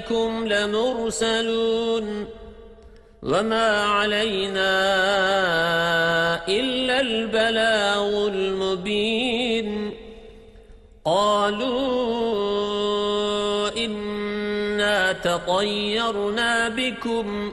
إليكم لمرسلون وما علينا إلا البلاغ المبين قالوا إنا تطيرنا بكم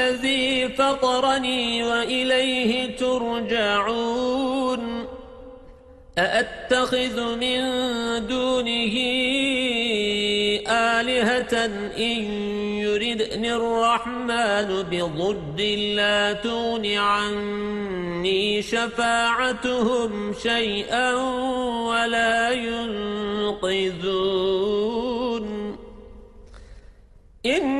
الذي فطرني وإليه ترجعون أأتخذ من دونه آلهة إن يردني الرحمن بضد لا تغن عني شفاعتهم شيئا ولا ينقذون. إني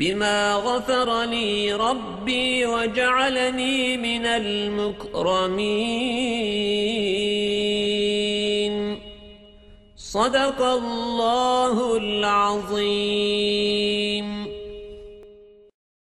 بما غفر لي ربي وجعلني من المكرمين صدق الله العظيم